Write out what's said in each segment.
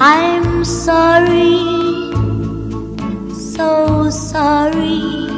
I'm sorry, so sorry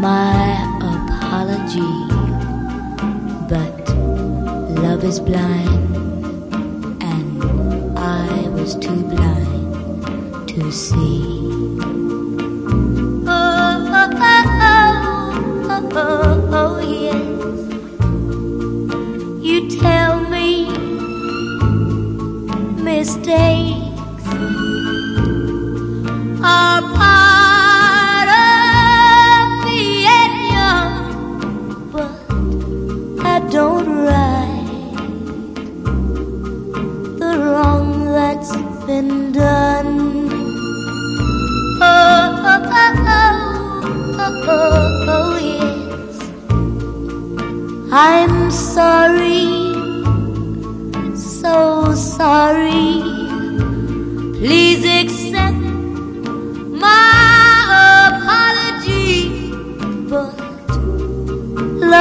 my apology. But love is blind, and I was too blind to see. Oh, oh, oh, oh, oh, oh, yes. You tell me mistakes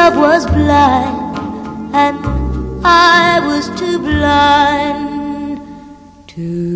love was blind, and I was too blind to.